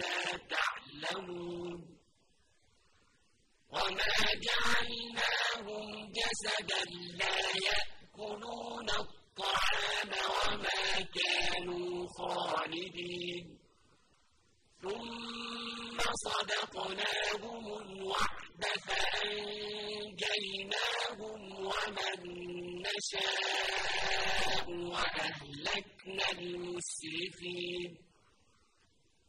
لا تعلمون وما جعلناهم جسدا لا يأكلون الطعام وما كانوا خالدين. ثم صدقناهم الوعد فأنجيناهم ومن نشاء وأهلكنا المسرفين.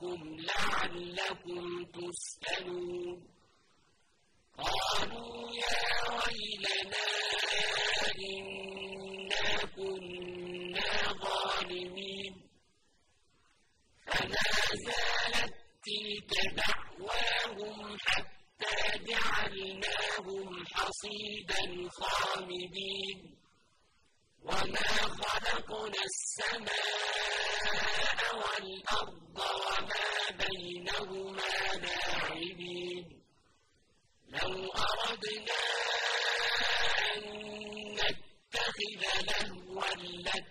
ومساكنكم لعلكم لهوا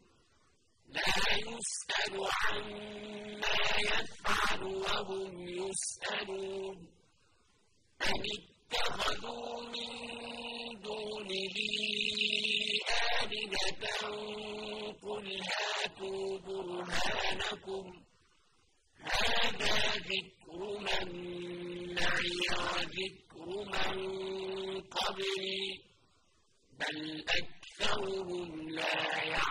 لا يسأل عما يفعل وهم يسألون. أم اتخذوا من دونه آلهة؟ قل هاتوا برهانكم. هذا ذكر من معي وذكر من قبلي. بل أكثرهم لا يعلمون.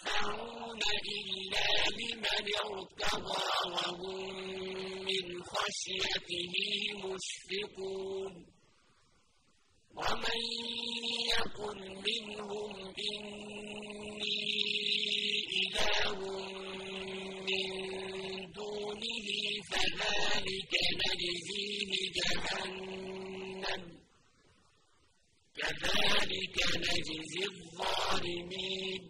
يشفعون إلا لمن ارتضى وهم من خشيته مشفقون. ومن يقل منهم إني إله من دونه فذلك نجزيه جهنم. كذلك نجزي الظالمين.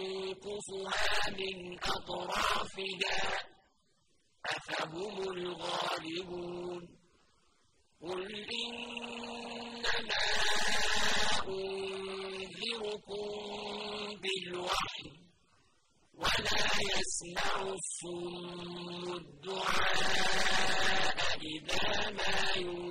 نَنقُصُهَا مِنْ أَطْرَافِهَا ۚ أَفَهُمُ الْغَالِبُونَ قُلْ إِنَّمَا أُنذِرُكُم بِالْوَحْيِ ۚ وَلَا يَسْمَعُ الصُّمُّ الدُّعَاءَ إِذَا مَا يُنذَرُونَ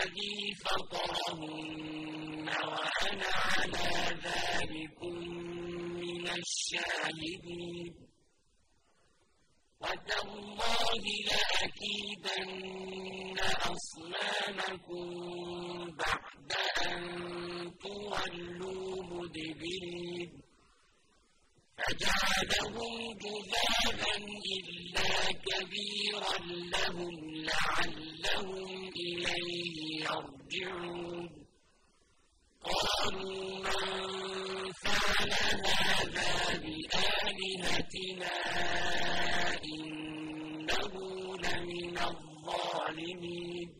الَّذِي فَطَرَهُنَّ وَأَنَا عَلَىٰ ذَٰلِكُم مِّنَ الشَّاهِدِينَ. وَتَاللَّهِ لَأَكِيدَنَّ أَصْنَامَكُم بَعْدَ أَن تُوَلُّوا مُدْبِرِينَ. فَجَعَلَهُمْ جُذَاذًا إِلَّا كَبِيرًا لَّهُمْ لَعَلَّهُمْ إِلَيْهِ يَرْجِعُونَ. قَالُوا مَن فَعَلَ هَٰذَا بِآلِهَتِنَا إِنَّهُ لَمِنَ الظَّالِمِينَ.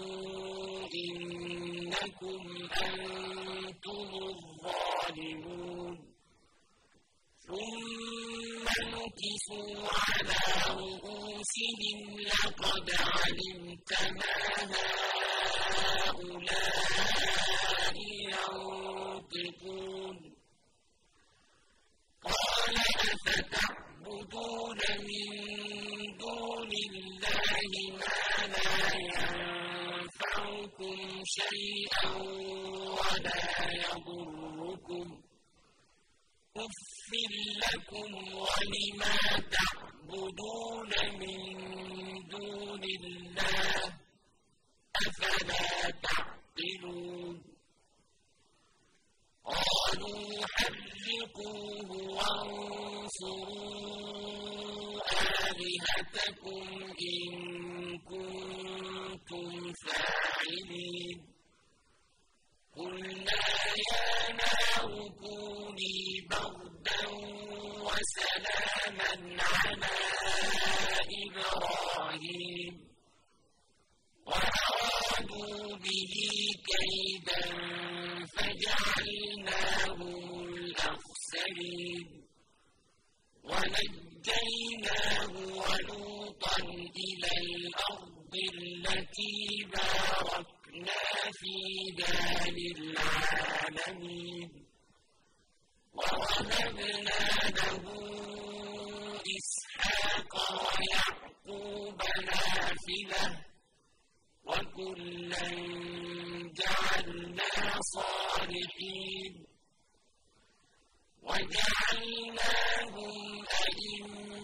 إنكم أنتم الظالمون ثم نكسوا على رؤوسهم لقد علمت ما هؤلاء ينطقون قال أفتعبدون من دون الله ما لا ينفعكم شيئا ولا يضركم. أف لكم ولما تعبدون من دون الله أفلا تعقلون. قالوا حرقوه وانصروا آلهتكم إن كنتم فاعلين. قلنا يا نار كوني بردا وسلاما على إبراهيم. وأرادوا به كيدا فجعلناهم الأخسرين ونجيناه ولوطا إلى الأرض التي فيها للعالمين ووهبنا له إسحاق ويعقوب نافلة وكلا جعلنا صالحين وجعلناهم أئمة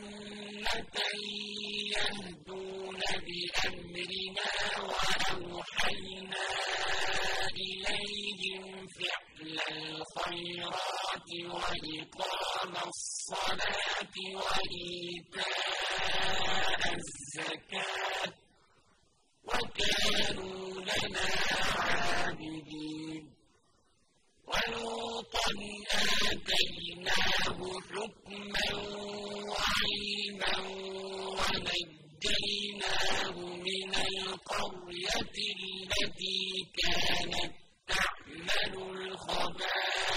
يهدون بأمرنا وأوحينا إليهم فعل الخيرات وإقام الصلاة وإيتاء الزكاة وكانوا لنا عابدين ولوطا آتيناه حكما وعلما ونجيناه من القرية التي كانت تعمل الخبائث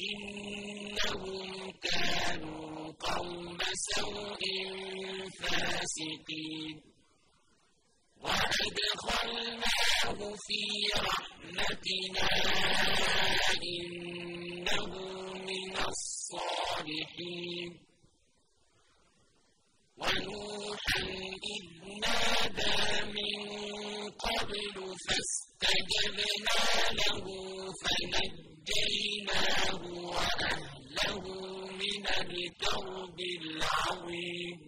إنهم كانوا قوم سوء فاسقين وأدخلناه في رحمتنا إنه من الصالحين ونوحا إذ نادى من قبل فاستجبنا له فنجيناه وأهله من الكرب العظيم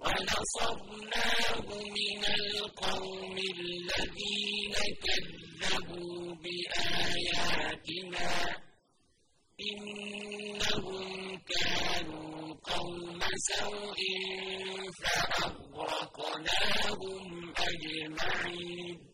ونصرناه من القوم الذين كذبوا بآياتنا إنهم كانوا قوم سوء فأغرقناهم أجمعين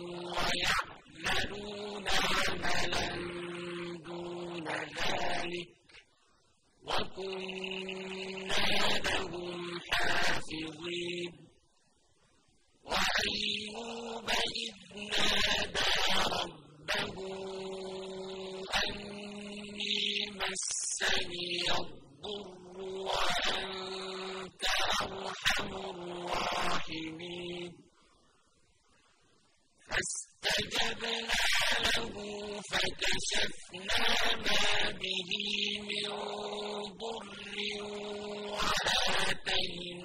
ويعملون عملا دون ذلك. وكنا لهم حافظين وأيوب إذ نادى ربه أني مسني الضر وأنت أرحم الراحمين فاستجبنا له فكشفنا ما به من ضر وآتيناه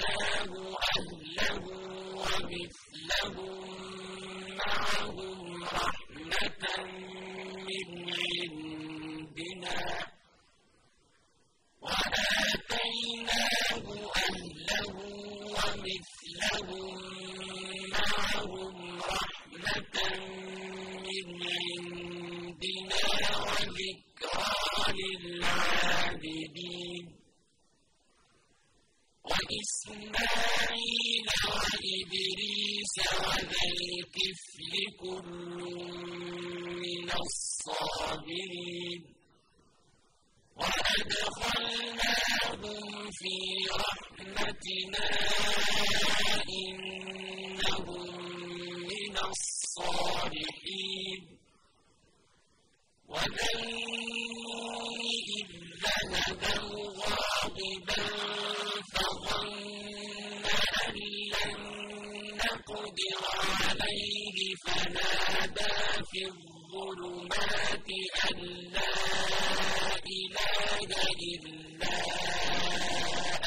إلا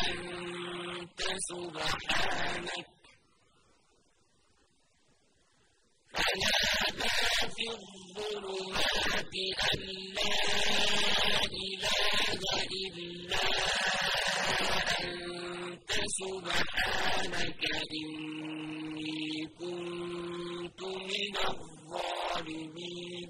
أنت سبحانك فنادى في الظلمات أن لا إله إلا أنت سبحانك إني كنت من الظالمين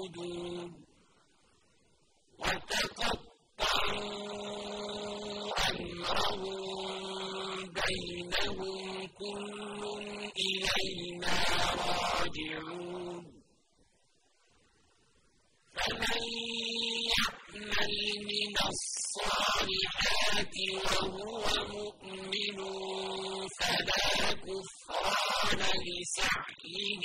فاعبدون وتقطعوا أمرهم بينهم كل إلينا راجعون فمن يعمل من الصالحات وهو مؤمن فلا كفران لسعيه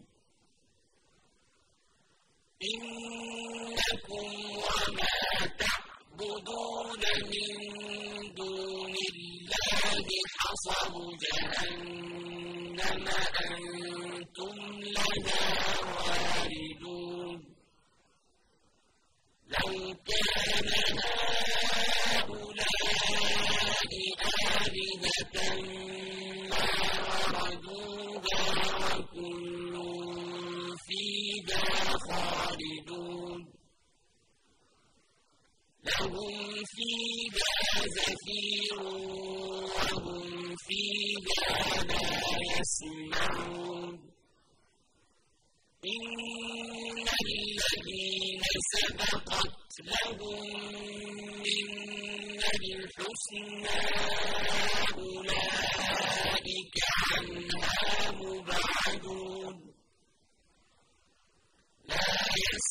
إنكم وما تعبدون من دون الله حصب جهنم أنتم لها واردون لو كان هؤلاء آلهة ما وردوها وكل فيها خالدون لهم وهم فيها لا يسمعون إن الذين سبقت لهم منا الحسنى أولئك عنها مبعدون لا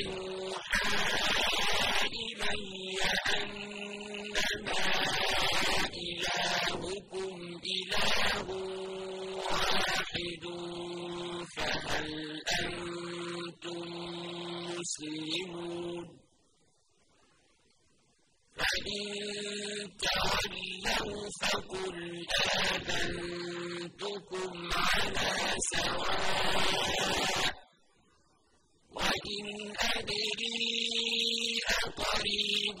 يوحى إلي أنما إلهكم إله واحد فهل أنتم مسلمون فإن فقل آذنتكم على سواء وإن أدري أقريب